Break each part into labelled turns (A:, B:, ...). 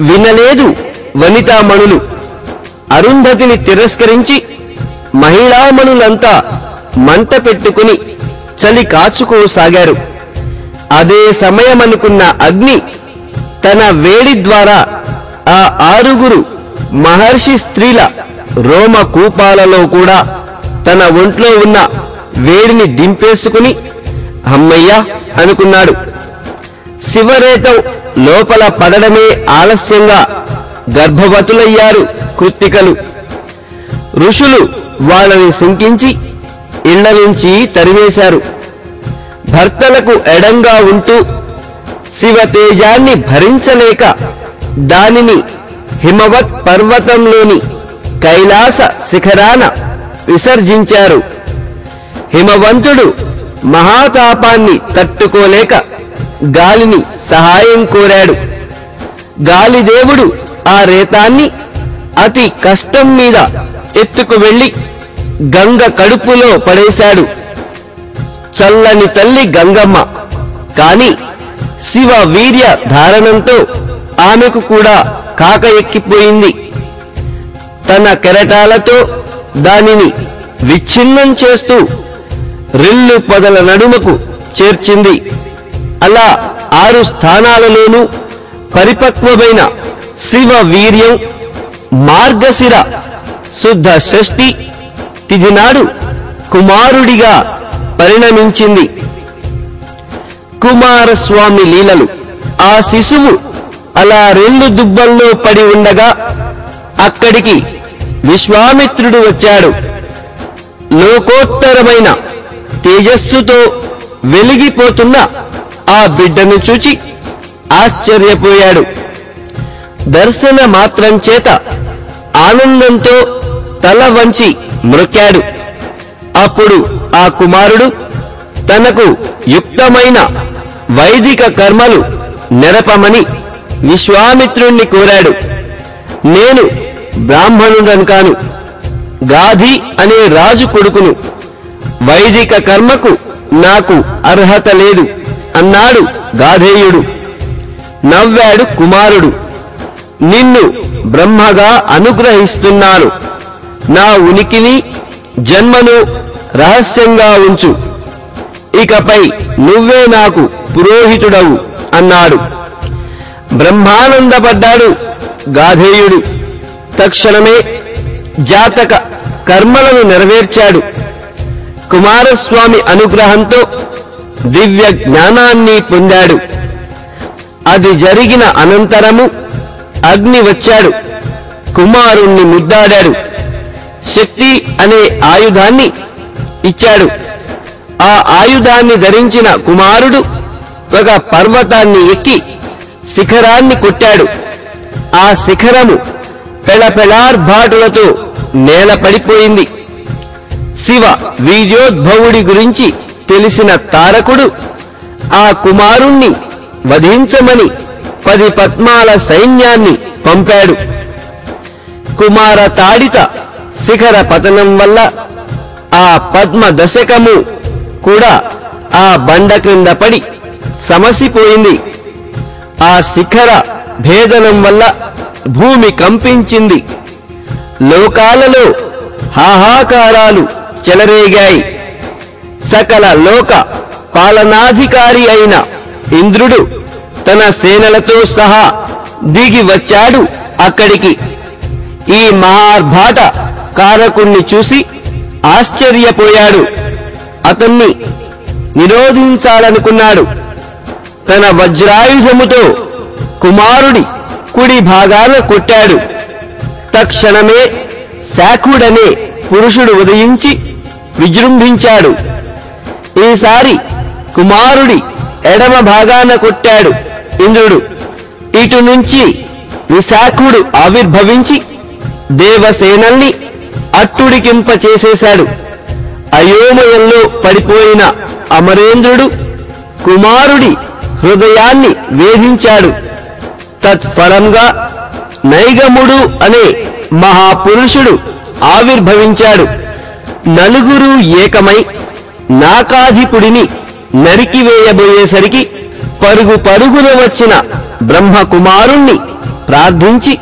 A: వినలేదు వనితామణులు. అరుంధతిని తిరస్కరించి మహిళామణులంతా మంట పెట్టుకుని చలి కాచుకోసాగారు. అదే సమయమనుకున్న అగ్ని తన వేడి ద్వారా ఆ ఆరుగురు మహర్షి స్త్రీల రోమ కూపాలలో కూడా తన ఒంట్లో ఉన్న వేడిని దింపేసుకుని అమ్మయ్యా అనుకున్నాడు. శివరేతం లోపల పడడమే ఆలస్యంగా గర్భవతులయ్యారు కృత్తికలు. ఋషులు వాళ్ళని శంకించి ఇళ్ళ నుంచి తరివేశారు భర్తలకు ఎడంగా ఉంటూ శివతేజాన్ని భరించలేక దానిని హిమవత్ పర్వతంలోని కైలాస శిఖరాన విసర్జించారు. హిమవంతుడు మహాతాపాన్ని తట్టుకోలేక గాలిని సహాయం కోరాడు. గాలిదేవుడు ఆ రేతాన్ని అతి కష్టం మీద ఎత్తుకు వెళ్ళి గంగ కడుపులో పడేశాడు. చల్లని తల్లి గంగమ్మ. కాని శివ వీర్య ధారణంతో ఆమెకు కూడా కాక ఎక్కిపోయింది. తన కెరటాలతో దానిని విచ్ఛిన్నం చేస్తూ రిల్లు పొదల నడుమకు చేర్చింది. అలా ఆరు స్థానాలలోనూ పరిపక్వమైన శివ వీర్యం మార్గశిర శుద్ధ షష్ఠి తిథినాడు కుమారుడిగా పరిణమించింది. కుమారస్వామి లీలలు. ఆ శిశువు అలా రెండు దుబ్బల్లో పడి ఉండగా అక్కడికి విశ్వామిత్రుడు వచ్చాడు. లోకోత్తరమైన తేజస్సుతో వెలిగిపోతున్న ఆ బిడ్డను చూచి ఆశ్చర్యపోయాడు. దర్శన మాత్రం చేత ఆనందంతో తల వంచి మ్రొక్కాడు అప్పుడు ఆ కుమారుడు తనకు యుక్తమైన వైదిక కర్మలు నెరపమని విశ్వామిత్రుణ్ణి కోరాడు. నేను బ్రాహ్మణుడను కాను. గాధి అనే రాజు కొడుకును. వైదిక కర్మకు నాకు అర్హత లేదు. అన్నాడు గాధేయుడు. నవ్వాడు కుమారుడు. నిన్ను బ్రహ్మగా అనుగ్రహిస్తున్నాను. నా ఉనికిని జన్మను రహస్యంగా ఉంచు. ఇకపై నువ్వే నాకు పురోహితుడవు అన్నాడు. బ్రహ్మానందపడ్డాడు గాధేయుడు. తక్షణమే జాతక కర్మలను నెరవేర్చాడు. కుమారస్వామి అనుగ్రహంతో దివ్య జ్ఞానాన్ని పొందాడు. అది జరిగిన అనంతరము అగ్ని వచ్చాడు. కుమారుణ్ణి ముద్దాడాడు. శక్తి అనే ఆయుధాన్ని ఇచ్చాడు. ఆ ఆయుధాన్ని ధరించిన కుమారుడు ఒక పర్వతాన్ని ఎక్కి శిఖరాన్ని కొట్టాడు. ఆ శిఖరము పెళపెళార్భాటులతో నేల పడిపోయింది శివ వీర్యోద్భవుడి గురించి తెలిసిన తారకుడు ఆ కుమారుణ్ణి వధించమని పది పద్మాల సైన్యాన్ని పంపాడు. కుమార తాడిత శిఖర పతనం వల్ల ఆ పద్మ దశకము కూడా ఆ బండ క్రింద పడి సమసిపోయింది. ఆ శిఖర భేదనం వల్ల భూమి కంపించింది. లోకాలలో హాహాకారాలు చెలరేగాయి. సకల లోక పాలనాధికారి అయిన ఇంద్రుడు తన సేనలతో సహా దిగి వచ్చాడు అక్కడికి. ఈ మహార్భాట కారకుణ్ణి చూసి ఆశ్చర్యపోయాడు. అతన్ని నిరోధించాలనుకున్నాడు. తన వజ్రాయుధముతో కుమారుడి కుడి భాగాన కొట్టాడు. తక్షణమే శాఖుడనే పురుషుడు ఉదయించి విజృంభించాడు. ఈసారి కుమారుడి ఎడమ భాగాన కొట్టాడు ఇంద్రుడు. ఇటు నుంచి విశాఖుడు ఆవిర్భవించి దేవసేనల్ని అట్టుడికింప చేసేశాడు. అయోమయంలో పడిపోయిన అమరేంద్రుడు కుమారుడి హృదయాన్ని వేధించాడు. తత్ఫలంగా నైగముడు అనే మహాపురుషుడు ఆవిర్భవించాడు. నలుగురు ఏకమై నాకాధిపుడిని నరికివేయబోయేసరికి పరుగు పరుగున వచ్చిన బ్రహ్మకుమారుణ్ణి ప్రార్థించి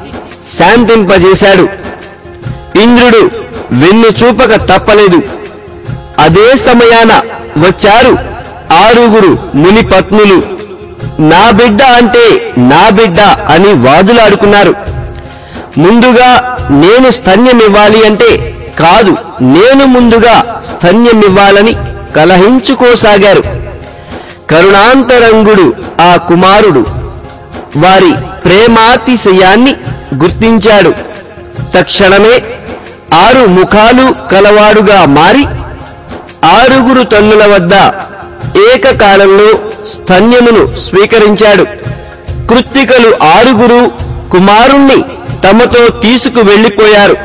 A: శాంతింపజేశాడు. ఇంద్రుడు వెన్ను చూపక తప్పలేదు. అదే సమయాన వచ్చారు ఆరుగురు ముని పత్నులు. నా బిడ్డ అంటే నా బిడ్డ అని వాదులాడుకున్నారు. ముందుగా నేను స్తన్యమివ్వాలి అంటే కాదు నేను ముందుగా స్తన్యమివ్వాలని కలహించుకోసాగారు. కరుణాంతరంగుడు ఆ కుమారుడు వారి ప్రేమాతిశయాన్ని గుర్తించాడు. తక్షణమే ఆరు ముఖాలు కలవాడుగా మారి ఆరుగురు తన్నుల వద్ద ఏకకాలంలో స్తన్యమును స్వీకరించాడు. కృత్తికలు ఆరుగురు కుమారుణ్ణి తమతో తీసుకు వెళ్ళిపోయారు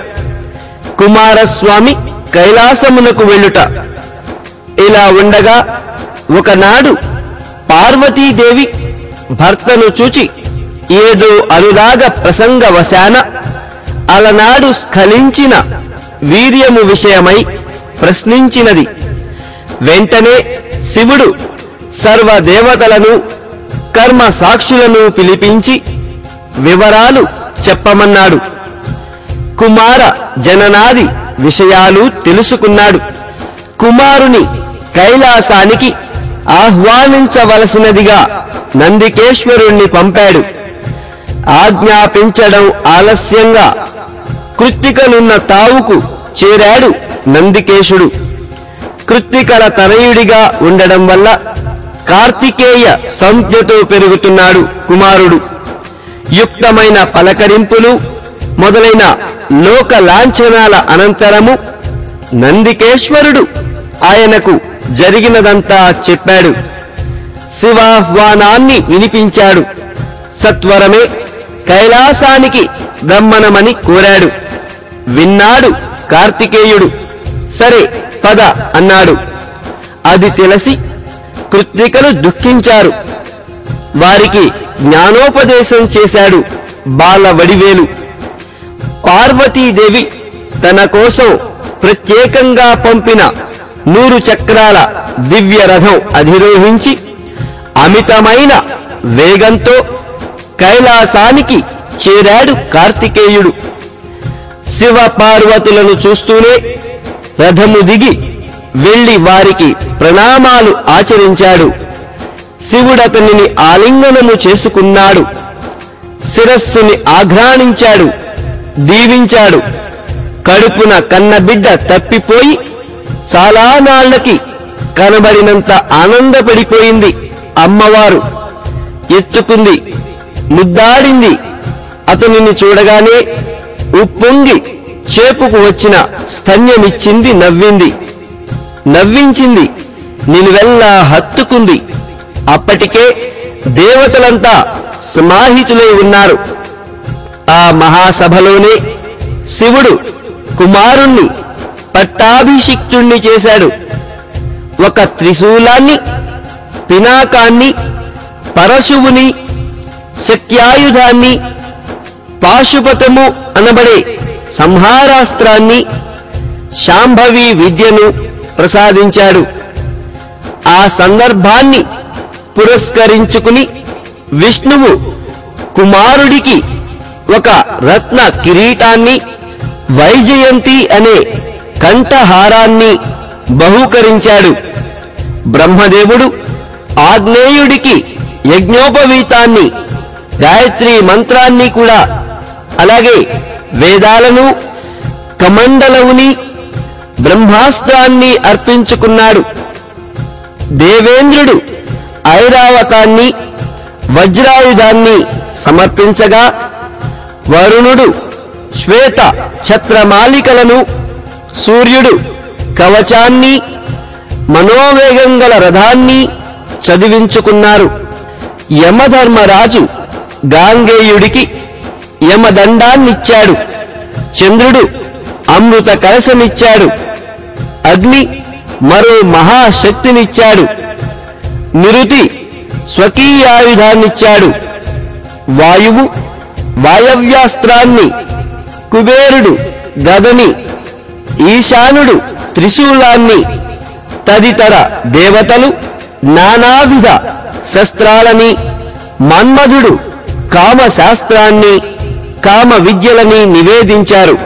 A: కుమారస్వామి కైలాసమునకు వెళ్ళుట ఇలా ఉండగా ఒకనాడు పార్వతీదేవి భర్తను చూచి ఏదో అనురాగ ప్రసంగవశాన అలనాడు స్ఖలించిన వీర్యము విషయమై ప్రశ్నించినది. వెంటనే శివుడు సర్వదేవతలను కర్మ సాక్షులను పిలిపించి వివరాలు చెప్పమన్నాడు. కుమార జననాది విషయాలు తెలుసుకున్నాడు. కుమారుని కైలాసానికి ఆహ్వానించవలసినదిగా నందికేశ్వరుణ్ణి పంపాడు. ఆజ్ఞాపించడం ఆలస్యంగా కృత్తికలున్న తావుకు చేరాడు నందికేశుడు. కృత్తికల తనయుడిగా ఉండడం వల్ల కార్తికేయ సంజ్ఞతో పెరుగుతున్నాడు కుమారుడు. యుక్తమైన పలకరింపులు మొదలైన లోక లాంఛనాల అనంతరము నందికేశ్వరుడు ఆయనకు జరిగినదంతా చెప్పాడు. శివాహ్వానాన్ని వినిపించాడు. సత్వరమే కైలాసానికి గమ్మనమని కోరాడు. విన్నాడు కార్తికేయుడు. సరే పద అన్నాడు. అది తెలిసి కృత్తికలు దుఃఖించారు. వారికి జ్ఞానోపదేశం చేశాడు బాల వడివేలు. పార్వతీదేవి తన కోసం ప్రత్యేకంగా పంపిన నూరు చక్రాల దివ్య రథం అధిరోహించి అమితమైన వేగంతో కైలాసానికి చేరాడు కార్తికేయుడు. శివ పార్వతులను చూస్తూనే రథము దిగి వెళ్ళి వారికి ప్రణామాలు ఆచరించాడు. శివుడతనిని ఆలింగనము చేసుకున్నాడు. శిరస్సుని ఆఘ్రాణించాడు. దీవించాడు. కడుపున కన్నబిడ్డ తప్పిపోయి చాలా నాళ్ళకి కనబడినంత ఆనందపడిపోయింది అమ్మవారు. ఎత్తుకుంది ముద్దాడింది. అతనిని చూడగానే ఉప్పొంగి చేపుకు వచ్చిన స్తన్యమిచ్చింది నవ్వింది. నవ్వించింది నిలువెల్లా హత్తుకుంది. అప్పటికే దేవతలంతా సమాహితులై ఉన్నారు. ఆ మహాసభలోనే శివుడు కుమారుణ్ణి పట్టాభిషిక్తుణ్ణి చేశాడు. ఒక త్రిశూలాన్ని పినాకాన్ని పరశువుని శక్యాయుధాన్ని పాశుపతము అనబడే సంహారాస్త్రాన్ని శాంభవి విద్యను ప్రసాదించాడు. ఆ సందర్భాన్ని పురస్కరించుకుని విష్ణువు కుమారుడికి ఒక రత్న కిరీటాన్ని వైజయంతి అనే కంఠహారాన్ని బహూకరించాడు. బ్రహ్మదేవుడు ఆగ్నేయుడికి యజ్ఞోపవీతాన్ని గాయత్రి మంత్రాన్ని కూడా అలాగే వేదాలను కమండలవుని బ్రహ్మాస్త్రాన్ని అర్పించుకున్నాడు. దేవేంద్రుడు ఐరావతాన్ని వజ్రాయుధాన్ని సమర్పించగా వరుణుడు శ్వేత ఛత్రమాలికలను సూర్యుడు కవచాన్ని మనోవేగం గల రథాన్ని చదివించుకున్నారు. యమధర్మరాజు గాంగేయుడికి యమదండాన్నిచ్చాడు. చంద్రుడు అమృత కలశమిచ్చాడు. అగ్ని మరో మహాశక్తినిచ్చాడు. నిరుతి స్వకీయాయుధాన్నిచ్చాడు. వాయువు వాయవ్యాస్త్రాన్ని కుబేరుడు గదని ఈశానుడు త్రిశూలాన్ని తదితర దేవతలు నానావిధ శస్త్రాలని మన్మధుడు కామశాస్త్రాన్ని కామ విద్యలని నివేదించారు.